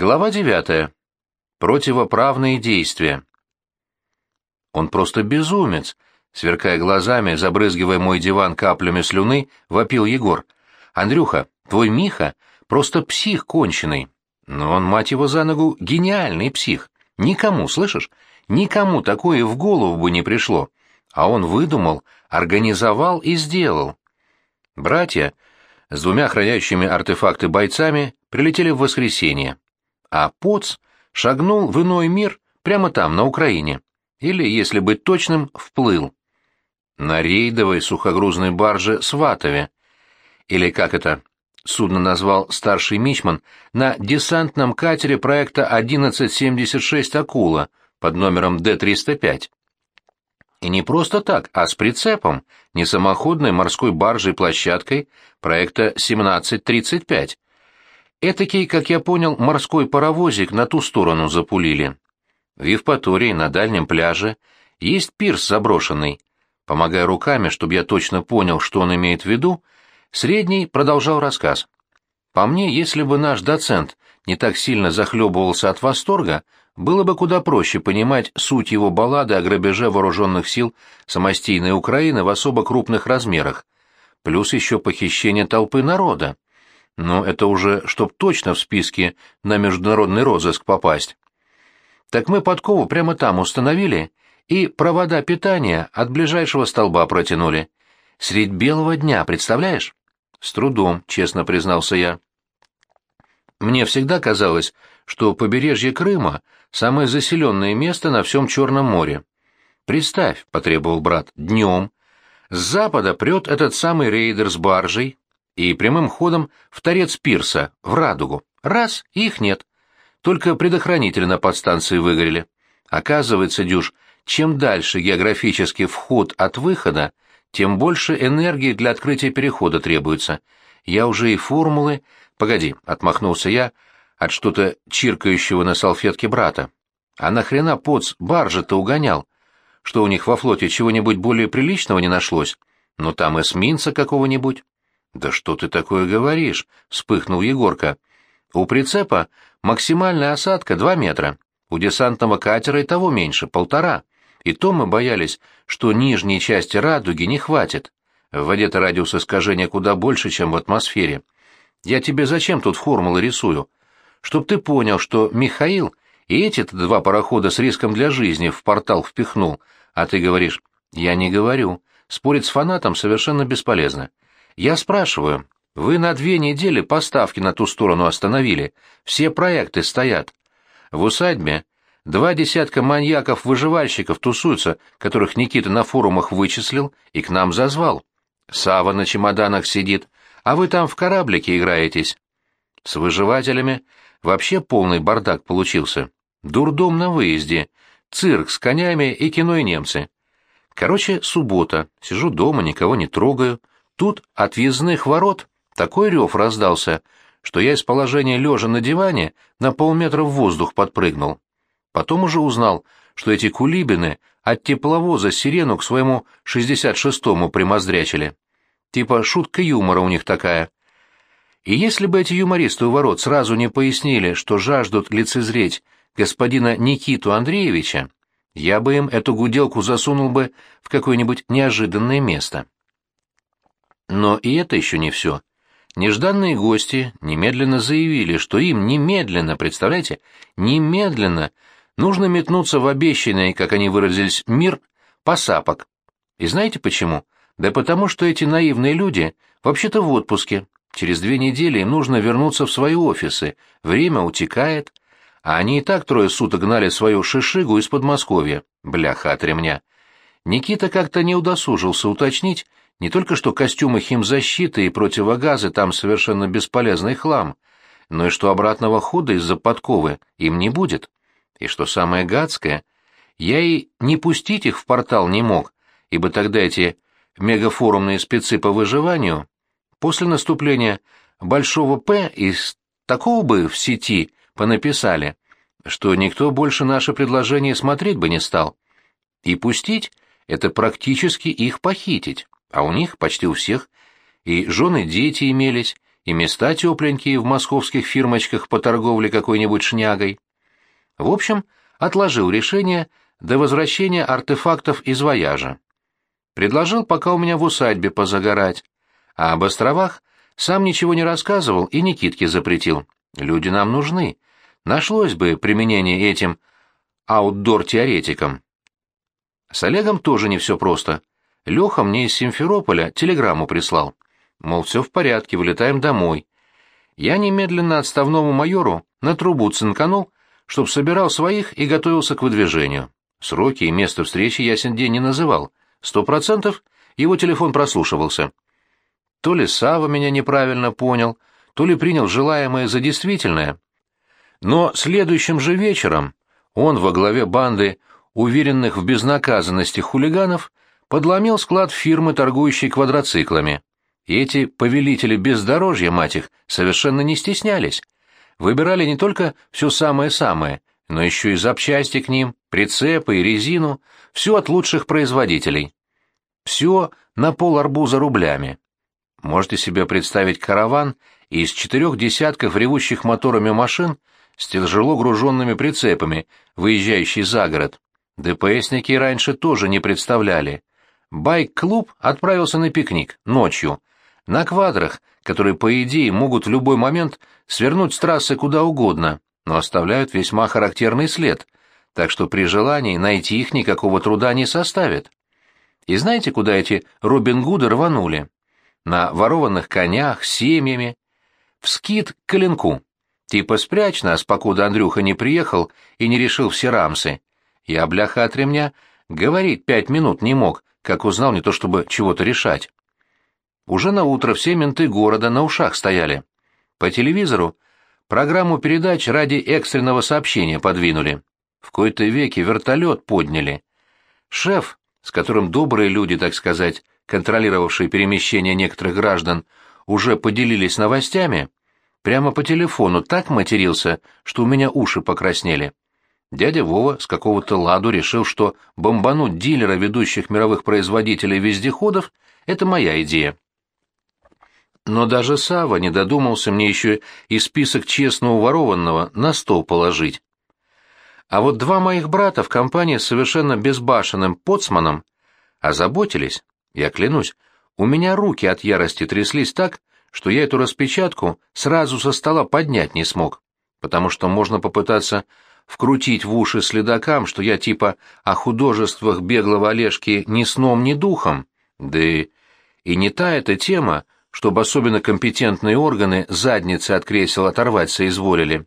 Глава девятая. Противоправные действия. Он просто безумец, сверкая глазами, забрызгивая мой диван каплями слюны, вопил Егор. Андрюха, твой Миха просто псих конченый. Но он, мать его за ногу, гениальный псих. Никому, слышишь? Никому такое в голову бы не пришло. А он выдумал, организовал и сделал. Братья с двумя охраняющими артефакты бойцами прилетели в воскресенье. А Поц шагнул в иной мир прямо там, на Украине. Или, если быть точным, вплыл. На рейдовой сухогрузной барже «Сватове». Или, как это судно назвал старший мичман, на десантном катере проекта 1176 «Акула» под номером Д-305. И не просто так, а с прицепом, не самоходной морской баржей-площадкой проекта 1735. Этакий, как я понял, морской паровозик на ту сторону запулили. В Евпатории, на дальнем пляже, есть пирс заброшенный. Помогая руками, чтобы я точно понял, что он имеет в виду, Средний продолжал рассказ. По мне, если бы наш доцент не так сильно захлебывался от восторга, было бы куда проще понимать суть его баллады о грабеже вооруженных сил самостийной Украины в особо крупных размерах, плюс еще похищение толпы народа. Но это уже чтоб точно в списке на международный розыск попасть. Так мы подкову прямо там установили и провода питания от ближайшего столба протянули. Средь белого дня, представляешь? С трудом, честно признался я. Мне всегда казалось, что побережье Крыма — самое заселенное место на всем Черном море. Представь, — потребовал брат, — днем. С запада прет этот самый рейдер с баржей, и прямым ходом в торец пирса, в радугу. Раз, и их нет. Только предохранители на подстанции выгорели. Оказывается, Дюш, чем дальше географический вход от выхода, тем больше энергии для открытия перехода требуется. Я уже и формулы... Погоди, отмахнулся я от что-то чиркающего на салфетке брата. А нахрена поц баржа-то угонял? Что у них во флоте чего-нибудь более приличного не нашлось? Ну там эсминца какого-нибудь? «Да что ты такое говоришь?» — вспыхнул Егорка. «У прицепа максимальная осадка два метра, у десантного катера и того меньше, полтора. И то мы боялись, что нижней части радуги не хватит. В воде-то радиус искажения куда больше, чем в атмосфере. Я тебе зачем тут формулы рисую? Чтоб ты понял, что Михаил и эти-то два парохода с риском для жизни в портал впихнул, а ты говоришь, я не говорю. Спорить с фанатом совершенно бесполезно. Я спрашиваю, вы на две недели поставки на ту сторону остановили, все проекты стоят. В усадьбе два десятка маньяков-выживальщиков тусуются, которых Никита на форумах вычислил и к нам зазвал. Сава на чемоданах сидит, а вы там в кораблике играетесь. С выживателями вообще полный бардак получился. Дурдом на выезде, цирк с конями и кино и немцы. Короче, суббота, сижу дома, никого не трогаю, Тут от въездных ворот такой рев раздался, что я из положения лежа на диване на полметра в воздух подпрыгнул. Потом уже узнал, что эти кулибины от тепловоза сирену к своему 66-му примоздрячили. Типа шутка юмора у них такая. И если бы эти юмористы у ворот сразу не пояснили, что жаждут лицезреть господина Никиту Андреевича, я бы им эту гуделку засунул бы в какое-нибудь неожиданное место. Но и это еще не все. Нежданные гости немедленно заявили, что им немедленно, представляете, немедленно нужно метнуться в обещанный, как они выразились, мир посапок. И знаете почему? Да потому что эти наивные люди вообще-то в отпуске. Через две недели им нужно вернуться в свои офисы, время утекает, а они и так трое суток гнали свою шишигу из Подмосковья. Бляха от ремня. Никита как-то не удосужился уточнить, не только что костюмы химзащиты и противогазы там совершенно бесполезный хлам, но и что обратного хода из-за подковы им не будет. И что самое гадское, я и не пустить их в портал не мог, ибо тогда эти мегафорумные спецы по выживанию после наступления большого «П» из такого бы в сети понаписали, что никто больше наше предложение смотреть бы не стал. И пустить — это практически их похитить а у них почти у всех и жены дети имелись, и места тепленькие в московских фирмочках по торговле какой-нибудь шнягой. В общем, отложил решение до возвращения артефактов из вояжа. Предложил пока у меня в усадьбе позагорать, а об островах сам ничего не рассказывал и Никитке запретил. Люди нам нужны. Нашлось бы применение этим аутдор-теоретикам. С Олегом тоже не все просто. Леха мне из Симферополя телеграмму прислал. Мол, все в порядке, вылетаем домой. Я немедленно отставному майору на трубу цинканул, чтоб собирал своих и готовился к выдвижению. Сроки и место встречи ясен день не называл. Сто процентов его телефон прослушивался. То ли Сава меня неправильно понял, то ли принял желаемое за действительное. Но следующим же вечером он во главе банды уверенных в безнаказанности хулиганов подломил склад фирмы, торгующей квадроциклами. И эти повелители бездорожья, мать их, совершенно не стеснялись. Выбирали не только все самое-самое, но еще и запчасти к ним, прицепы и резину, все от лучших производителей. Все на пол арбуза рублями. Можете себе представить караван из четырех десятков ревущих моторами машин с тяжело груженными прицепами, выезжающий за город. ДПСники раньше тоже не представляли. Байк-клуб отправился на пикник, ночью. На квадрах, которые, по идее, могут в любой момент свернуть с трассы куда угодно, но оставляют весьма характерный след, так что при желании найти их никакого труда не составит. И знаете, куда эти Робин Гуды рванули? На ворованных конях, семьями. В скит к коленку. Типа спрячь нас, покуда Андрюха не приехал и не решил все рамсы. Я, бляха от ремня, говорить пять минут не мог, как узнал не то чтобы чего-то решать. Уже на утро все менты города на ушах стояли. По телевизору программу передач ради экстренного сообщения подвинули. В кои-то веки вертолет подняли. Шеф, с которым добрые люди, так сказать, контролировавшие перемещение некоторых граждан, уже поделились новостями, Прямо по телефону так матерился, что у меня уши покраснели. Дядя Вова с какого-то ладу решил, что бомбануть дилера ведущих мировых производителей вездеходов — это моя идея. Но даже Сава не додумался мне еще и список честно уворованного на стол положить. А вот два моих брата в компании с совершенно безбашенным поцманом озаботились, я клянусь, у меня руки от ярости тряслись так, что я эту распечатку сразу со стола поднять не смог, потому что можно попытаться вкрутить в уши следакам, что я типа о художествах беглого Олежки ни сном, ни духом, да и, и не та эта тема, чтобы особенно компетентные органы задницы от кресел оторвать соизволили.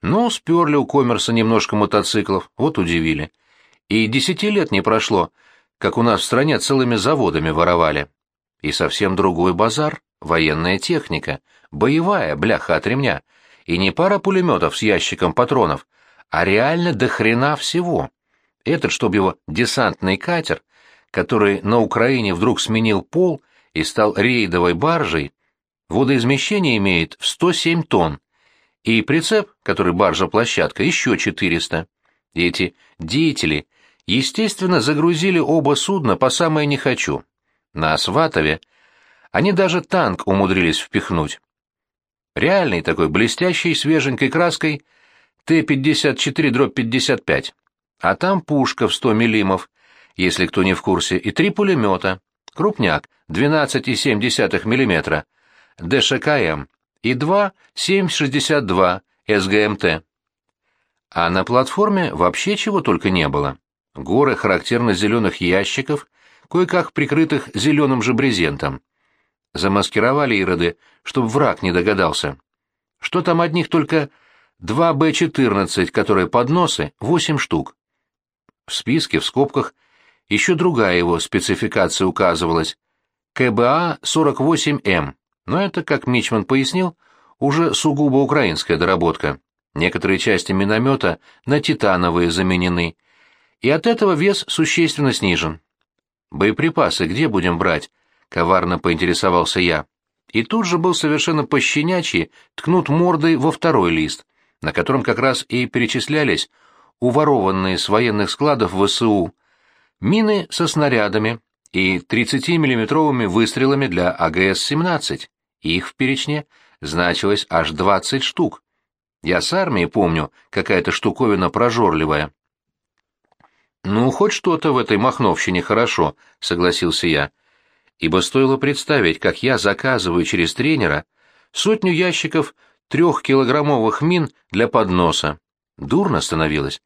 Ну, сперли у коммерса немножко мотоциклов, вот удивили. И десяти лет не прошло, как у нас в стране целыми заводами воровали. И совсем другой базар военная техника, боевая, бляха от ремня, и не пара пулеметов с ящиком патронов, а реально до хрена всего. Этот, чтоб его десантный катер, который на Украине вдруг сменил пол и стал рейдовой баржей, водоизмещение имеет в 107 тонн, и прицеп, который баржа-площадка, еще 400. И эти деятели, естественно, загрузили оба судна по самое не хочу. На Сватове они даже танк умудрились впихнуть. Реальный такой, блестящий, свеженькой краской Т-54-55. А там пушка в 100 миллимов, если кто не в курсе, и три пулемета. Крупняк, 12,7 мм, ДШКМ, и два 7,62 СГМТ. А на платформе вообще чего только не было. Горы характерно зеленых ящиков, кое-как прикрытых зеленым же брезентом. Замаскировали ироды, чтобы враг не догадался. Что там одних только два Б-14, которые подносы, восемь штук. В списке, в скобках, еще другая его спецификация указывалась. КБА-48М, но это, как Мичман пояснил, уже сугубо украинская доработка. Некоторые части миномета на титановые заменены, и от этого вес существенно снижен. Боеприпасы где будем брать? — коварно поинтересовался я. И тут же был совершенно пощенячий ткнут мордой во второй лист, на котором как раз и перечислялись уворованные с военных складов ВСУ мины со снарядами и 30-миллиметровыми выстрелами для АГС-17. Их в перечне значилось аж двадцать штук. Я с армии помню, какая-то штуковина прожорливая. «Ну, хоть что-то в этой махновщине хорошо», — согласился я. Ибо стоило представить, как я заказываю через тренера сотню ящиков трехкилограммовых мин для подноса. Дурно становилось.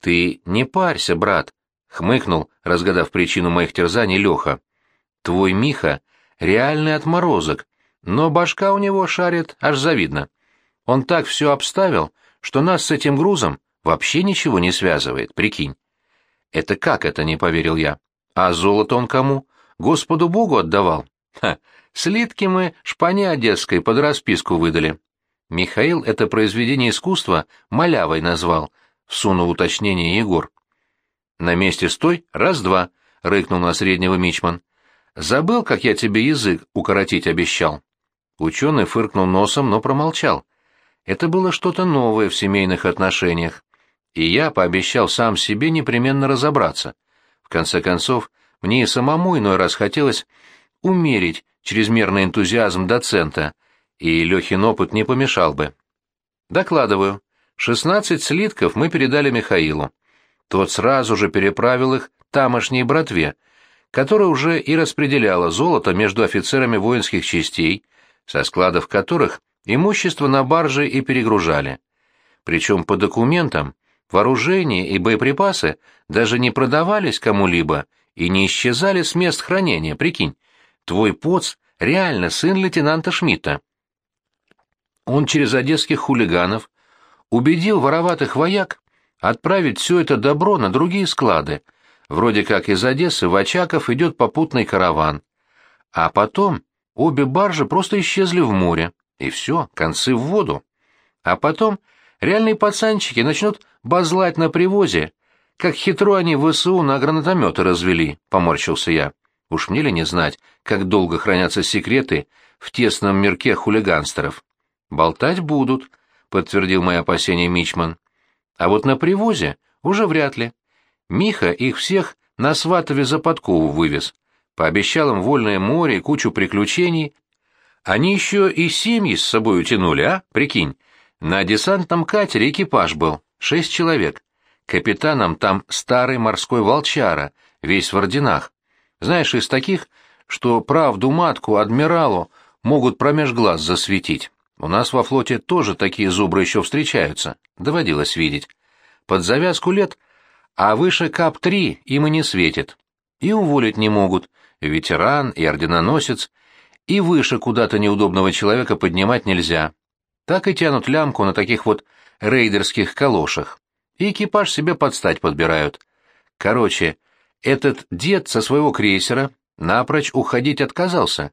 «Ты не парься, брат», — хмыкнул, разгадав причину моих терзаний Леха. «Твой Миха — реальный отморозок, но башка у него шарит аж завидно. Он так все обставил, что нас с этим грузом вообще ничего не связывает, прикинь». «Это как это?» — не поверил я. «А золото он кому? Господу Богу отдавал?» «Ха, слитки мы шпане одесской под расписку выдали». Михаил это произведение искусства малявой назвал, всунул уточнение Егор. «На месте стой, раз-два», — рыкнул на среднего мичман. «Забыл, как я тебе язык укоротить обещал?» Ученый фыркнул носом, но промолчал. Это было что-то новое в семейных отношениях, и я пообещал сам себе непременно разобраться. В конце концов, мне и самому иной раз хотелось умерить чрезмерный энтузиазм доцента, и Лехин опыт не помешал бы. Докладываю. Шестнадцать слитков мы передали Михаилу. Тот сразу же переправил их тамошней братве, которая уже и распределяла золото между офицерами воинских частей, со складов которых имущество на барже и перегружали. Причем по документам вооружение и боеприпасы даже не продавались кому-либо и не исчезали с мест хранения, прикинь. Твой поц реально сын лейтенанта Шмидта. Он через одесских хулиганов убедил вороватых вояк отправить все это добро на другие склады. Вроде как из Одессы в Очаков идет попутный караван. А потом обе баржи просто исчезли в море, и все, концы в воду. А потом реальные пацанчики начнут базлать на привозе, как хитро они в ВСУ на гранатометы развели, — поморщился я. Уж мне ли не знать, как долго хранятся секреты в тесном мирке хулиганстеров? Болтать будут, — подтвердил мои опасения Мичман. А вот на привозе уже вряд ли. Миха их всех на Сватове за подкову вывез. Пообещал им вольное море и кучу приключений. Они еще и семьи с собой утянули, а? Прикинь. На десантном катере экипаж был, шесть человек. Капитаном там старый морской волчара, весь в орденах. Знаешь, из таких, что правду матку адмиралу могут промеж глаз засветить. У нас во флоте тоже такие зубры еще встречаются, доводилось видеть. Под завязку лет, а выше КАП-3 им и не светит. И уволить не могут, ветеран и орденоносец, и выше куда-то неудобного человека поднимать нельзя. Так и тянут лямку на таких вот рейдерских калошах. И экипаж себе подстать подбирают. Короче, этот дед со своего крейсера напрочь уходить отказался.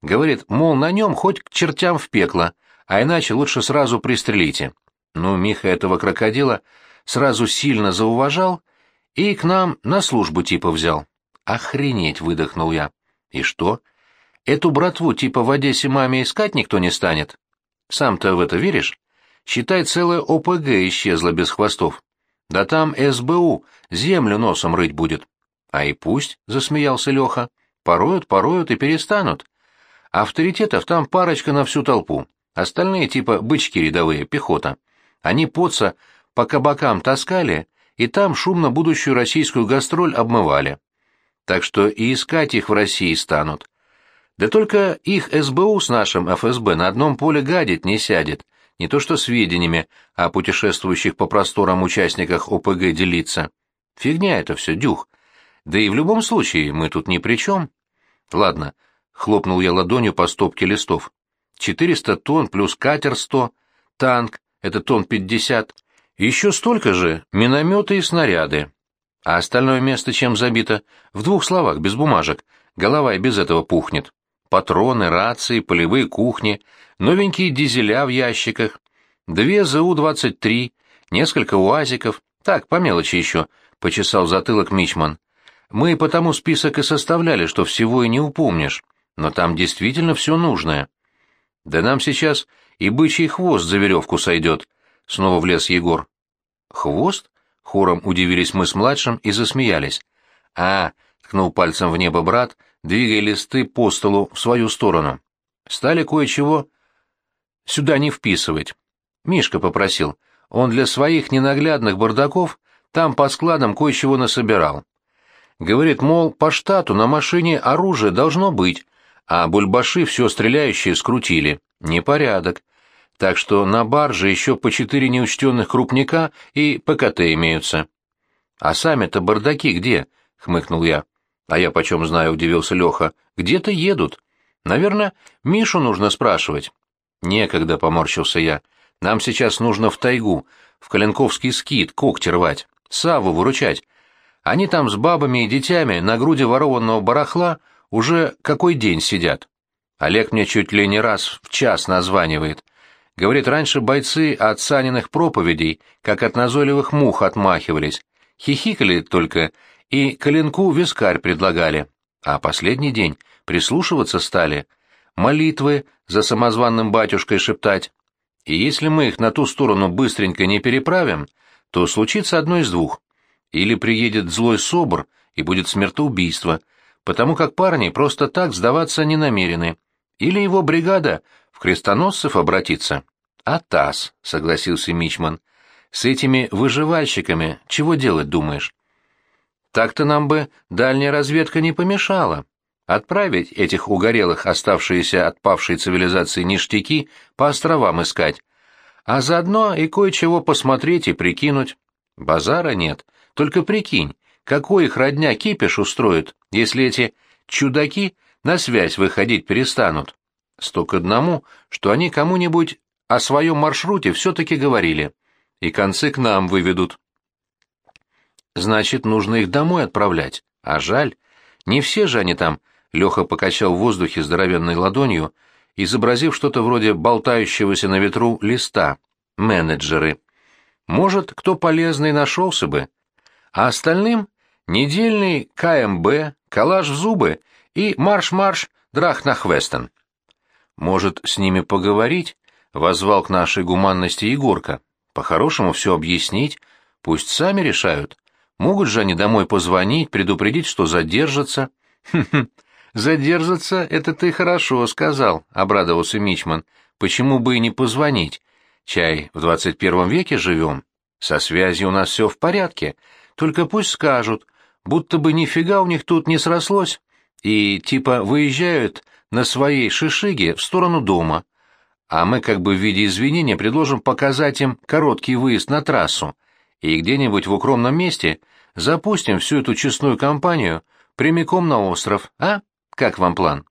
Говорит, мол, на нем хоть к чертям в пекло, а иначе лучше сразу пристрелите. Ну, Миха этого крокодила сразу сильно зауважал и к нам на службу типа взял. Охренеть, выдохнул я. И что? Эту братву типа в Одессе маме искать никто не станет? Сам-то в это веришь? Считай, целая ОПГ исчезла без хвостов. Да там СБУ землю носом рыть будет. А и пусть, — засмеялся Леха, — пороют, пороют и перестанут. Авторитетов там парочка на всю толпу. Остальные типа бычки рядовые, пехота. Они поца по кабакам таскали и там шумно будущую российскую гастроль обмывали. Так что и искать их в России станут. Да только их СБУ с нашим ФСБ на одном поле гадить не сядет, не то что сведениями о путешествующих по просторам участниках ОПГ делиться. Фигня это все, дюх. Да и в любом случае мы тут ни при чем. Ладно, хлопнул я ладонью по стопке листов. 400 тонн плюс катер 100, танк — это тонн 50, еще столько же минометы и снаряды. А остальное место чем забито? В двух словах, без бумажек. Голова и без этого пухнет. Патроны, рации, полевые кухни, новенькие дизеля в ящиках, две ЗУ-23, несколько УАЗиков, так, по мелочи еще, — почесал затылок Мичман. Мы потому список и составляли, что всего и не упомнишь, но там действительно все нужное. Да нам сейчас и бычий хвост за веревку сойдет, — снова влез Егор. Хвост? — хором удивились мы с младшим и засмеялись. А, — ткнул пальцем в небо брат, двигая листы по столу в свою сторону. Стали кое-чего сюда не вписывать. Мишка попросил. Он для своих ненаглядных бардаков там по складам кое-чего насобирал. Говорит, мол, по штату на машине оружие должно быть, а бульбаши все стреляющие скрутили. Непорядок. Так что на барже еще по четыре неучтенных крупника и ПКТ имеются. — А сами-то бардаки где? — хмыкнул я. — А я почем знаю, — удивился Леха. — Где-то едут. Наверное, Мишу нужно спрашивать. — Некогда, — поморщился я. — Нам сейчас нужно в тайгу, в Коленковский скит, когти рвать, Саву выручать. Они там с бабами и детьми на груди ворованного барахла уже какой день сидят. Олег мне чуть ли не раз в час названивает. Говорит, раньше бойцы от Саниных проповедей, как от назойливых мух отмахивались, хихикали только и коленку вискарь предлагали. А последний день прислушиваться стали, молитвы за самозванным батюшкой шептать. И если мы их на ту сторону быстренько не переправим, то случится одно из двух. Или приедет злой собор и будет смертоубийство, потому как парни просто так сдаваться не намерены. Или его бригада в крестоносцев обратиться. А ТАСС, согласился Мичман. С этими выживальщиками чего делать, думаешь? Так-то нам бы дальняя разведка не помешала. Отправить этих угорелых, оставшиеся от павшей цивилизации ништяки, по островам искать. А заодно и кое-чего посмотреть и прикинуть. Базара нет. Только прикинь, какой их родня кипиш устроит, если эти чудаки на связь выходить перестанут. Столько одному, что они кому-нибудь о своем маршруте все-таки говорили, и концы к нам выведут. Значит, нужно их домой отправлять, а жаль. Не все же они там, Леха покачал в воздухе здоровенной ладонью, изобразив что-то вроде болтающегося на ветру листа. Менеджеры. Может, кто полезный нашелся бы. А остальным — недельный КМБ, коллаж в зубы и марш-марш Драхнахвестен. Может, с ними поговорить? Возвал к нашей гуманности Егорка. По-хорошему все объяснить, пусть сами решают. Могут же они домой позвонить, предупредить, что задержатся. Задержатся, это ты хорошо сказал, обрадовался Мичман. Почему бы и не позвонить? Чай, в двадцать первом веке живем. Со связью у нас все в порядке. Только пусть скажут, будто бы нифига у них тут не срослось. И типа выезжают на своей шишиге в сторону дома, а мы как бы в виде извинения предложим показать им короткий выезд на трассу и где-нибудь в укромном месте запустим всю эту честную компанию прямиком на остров, а? Как вам план?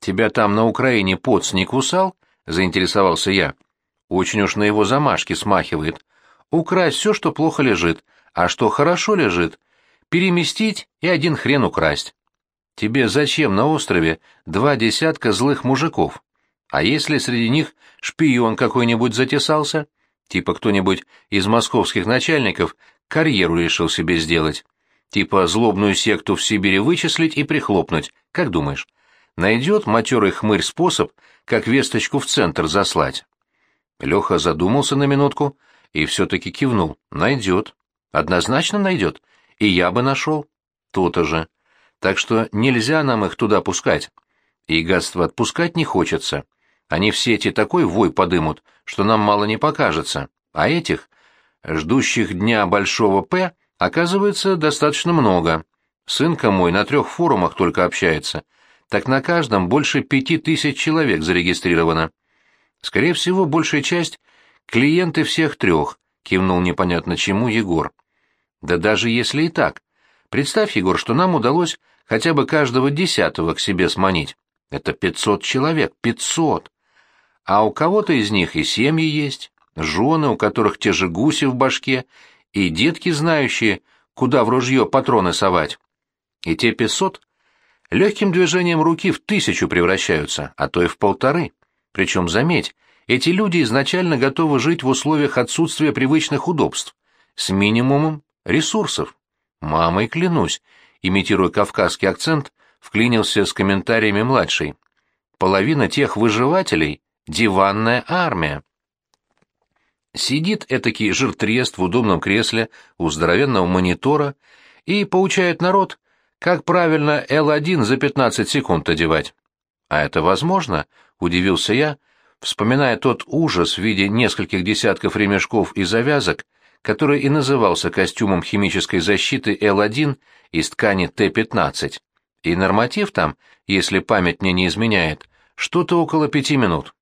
Тебя там на Украине поц не кусал? Заинтересовался я. Очень уж на его замашки смахивает. Украсть все, что плохо лежит, а что хорошо лежит, переместить и один хрен украсть. Тебе зачем на острове два десятка злых мужиков? А если среди них шпион какой-нибудь затесался? Типа кто-нибудь из московских начальников карьеру решил себе сделать. Типа злобную секту в Сибири вычислить и прихлопнуть. Как думаешь, найдет матерый хмырь способ, как весточку в центр заслать? Леха задумался на минутку и все-таки кивнул. Найдет. Однозначно найдет. И я бы нашел. То-то же. Так что нельзя нам их туда пускать. И гадство отпускать не хочется. Они все эти такой вой подымут, что нам мало не покажется. А этих, ждущих дня большого П, оказывается достаточно много. Сынка мой на трех форумах только общается. Так на каждом больше пяти тысяч человек зарегистрировано. Скорее всего, большая часть — клиенты всех трех, кивнул непонятно чему Егор. Да даже если и так. Представь, Егор, что нам удалось хотя бы каждого десятого к себе сманить. Это пятьсот человек, пятьсот. А у кого-то из них и семьи есть, жены, у которых те же гуси в башке, и детки, знающие, куда в ружье патроны совать. И те пятьсот легким движением руки в тысячу превращаются, а то и в полторы. Причем, заметь, эти люди изначально готовы жить в условиях отсутствия привычных удобств, с минимумом ресурсов. Мамой клянусь, имитируя кавказский акцент, вклинился с комментариями младший. Половина тех выживателей — диванная армия. Сидит этакий жиртрест в удобном кресле у здоровенного монитора и поучает народ, как правильно L1 за 15 секунд одевать. А это возможно? — удивился я, вспоминая тот ужас в виде нескольких десятков ремешков и завязок, который и назывался костюмом химической защиты Л-1 из ткани Т-15. И норматив там, если память мне не изменяет, что-то около пяти минут.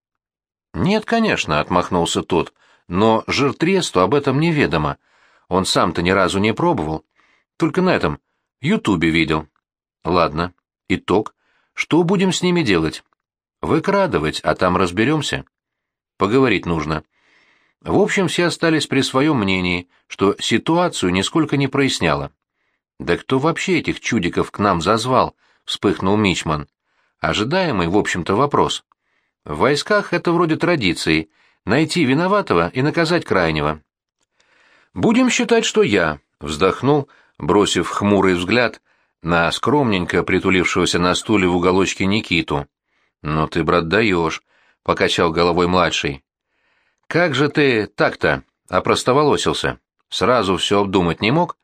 «Нет, конечно», — отмахнулся тот, — «но жиртресту об этом неведомо. Он сам-то ни разу не пробовал. Только на этом, Ютубе видел». «Ладно. Итог. Что будем с ними делать?» «Выкрадывать, а там разберемся». «Поговорить нужно». В общем, все остались при своем мнении, что ситуацию нисколько не проясняло. «Да кто вообще этих чудиков к нам зазвал?» — вспыхнул Мичман. Ожидаемый, в общем-то, вопрос. В войсках это вроде традиции — найти виноватого и наказать крайнего. «Будем считать, что я», — вздохнул, бросив хмурый взгляд на скромненько притулившегося на стуле в уголочке Никиту. «Ну ты, брат, даешь», — покачал головой младший. «Как же ты так-то опростоволосился? Сразу все обдумать не мог?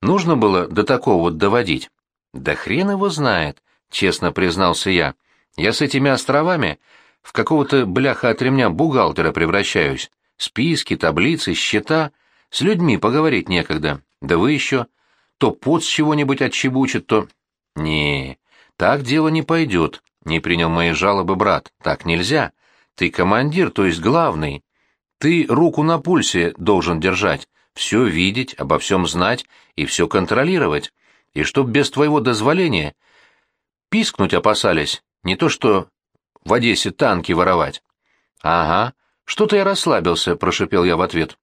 Нужно было до такого вот доводить?» «Да хрен его знает», — честно признался я. «Я с этими островами в какого-то бляха от ремня бухгалтера превращаюсь. Списки, таблицы, счета. С людьми поговорить некогда. Да вы еще. То пот с чего-нибудь отчебучит, то... не так дело не пойдет, — не принял мои жалобы брат. Так нельзя. Ты командир, то есть главный. Ты руку на пульсе должен держать, все видеть, обо всем знать и все контролировать. И чтоб без твоего дозволения пискнуть опасались, не то что в Одессе танки воровать. Ага, что-то я расслабился, прошипел я в ответ.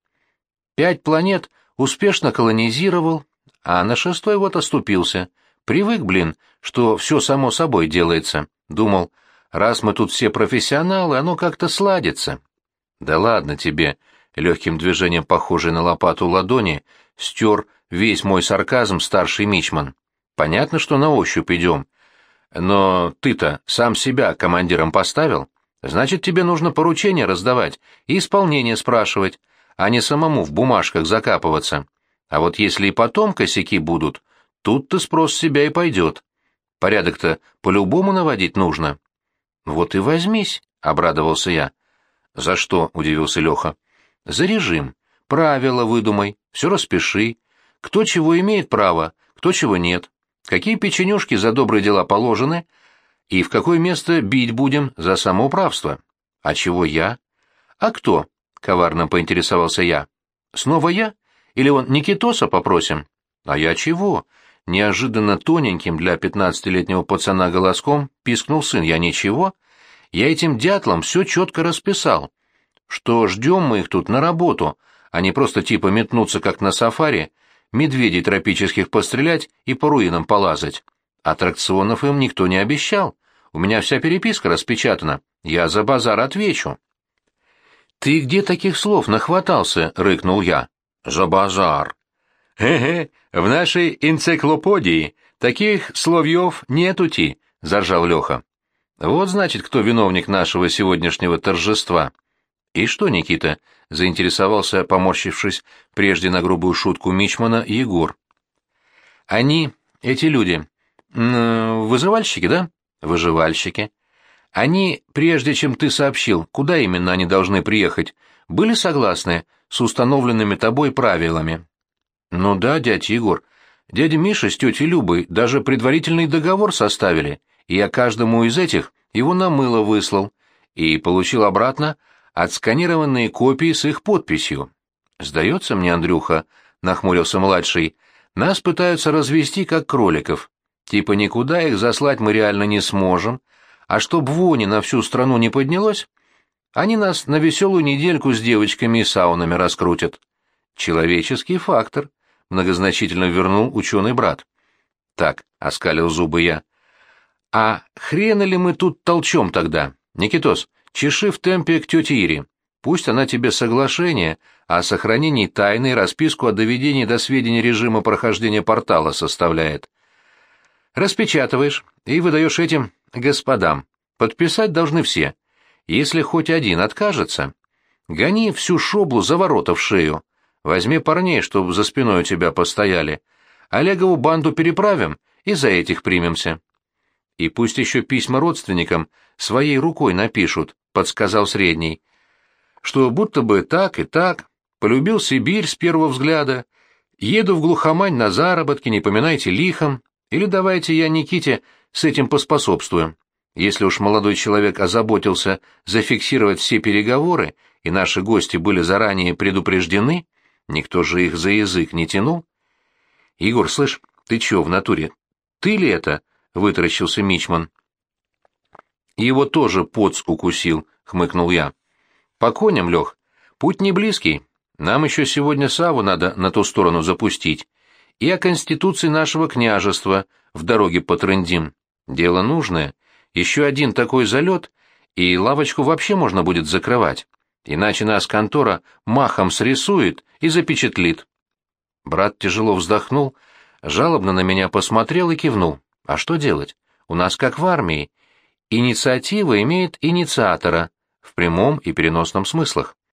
Пять планет успешно колонизировал, а на шестой вот оступился. Привык, блин, что все само собой делается. Думал, раз мы тут все профессионалы, оно как-то сладится. Да ладно тебе, легким движением похожей на лопату ладони, стер весь мой сарказм старший мичман. Понятно, что на ощупь идем. Но ты-то сам себя командиром поставил. Значит, тебе нужно поручения раздавать и исполнение спрашивать, а не самому в бумажках закапываться. А вот если и потом косяки будут, тут-то спрос с себя и пойдет. Порядок-то по-любому наводить нужно. Вот и возьмись, — обрадовался я. За что? — удивился Леха. За режим. Правила выдумай, все распиши. Кто чего имеет право, кто чего нет какие печенюшки за добрые дела положены и в какое место бить будем за самоуправство. А чего я? А кто? Коварно поинтересовался я. Снова я? Или он Никитоса попросим? А я чего? Неожиданно тоненьким для пятнадцатилетнего пацана голоском пискнул сын. Я ничего. Я этим дятлам все четко расписал. Что ждем мы их тут на работу, а не просто типа метнуться как на сафари медведей тропических пострелять и по руинам полазать. Аттракционов им никто не обещал. У меня вся переписка распечатана. Я за базар отвечу. «Ты где таких слов нахватался?» — рыкнул я. «За базар». «Хе-хе, в нашей энциклопедии таких словьев нетути», — заржал Леха. «Вот, значит, кто виновник нашего сегодняшнего торжества». «И что, Никита?» — заинтересовался, поморщившись прежде на грубую шутку Мичмана, Егор. «Они, эти люди, вызывальщики, да?» «Выживальщики. Они, прежде чем ты сообщил, куда именно они должны приехать, были согласны с установленными тобой правилами?» «Ну да, дядь Егор. Дядя Миша с тетей Любой даже предварительный договор составили, я каждому из этих его на мыло выслал, и получил обратно отсканированные копии с их подписью. «Сдается мне, Андрюха», — нахмурился младший, — «нас пытаются развести как кроликов. Типа никуда их заслать мы реально не сможем, а чтоб вони на всю страну не поднялось, они нас на веселую недельку с девочками и саунами раскрутят». «Человеческий фактор», — многозначительно вернул ученый брат. «Так», — оскалил зубы я. «А хрена ли мы тут толчем тогда, Никитос?» Чеши в темпе к тете Ире. Пусть она тебе соглашение о сохранении тайны и расписку о доведении до сведения режима прохождения портала составляет. Распечатываешь и выдаешь этим господам. Подписать должны все. Если хоть один откажется, гони всю шоблу за ворота в шею. Возьми парней, чтоб за спиной у тебя постояли. Олегову банду переправим и за этих примемся. И пусть еще письма родственникам своей рукой напишут, — подсказал средний. «Что будто бы так и так, полюбил Сибирь с первого взгляда, еду в глухомань на заработки, не поминайте лихом, или давайте я Никите с этим поспособствую. Если уж молодой человек озаботился зафиксировать все переговоры, и наши гости были заранее предупреждены, никто же их за язык не тянул. Егор, слышь, ты чё в натуре? Ты ли это? Вытаращился Мичман. Его тоже поц укусил, хмыкнул я. По коням, Лех, путь не близкий. Нам еще сегодня Саву надо на ту сторону запустить. И о конституции нашего княжества в дороге потрындим. Дело нужное. Еще один такой залет, и лавочку вообще можно будет закрывать. Иначе нас контора махом срисует и запечатлит. Брат тяжело вздохнул, жалобно на меня посмотрел и кивнул. А что делать? У нас как в армии. Инициатива имеет инициатора, в прямом и переносном смыслах.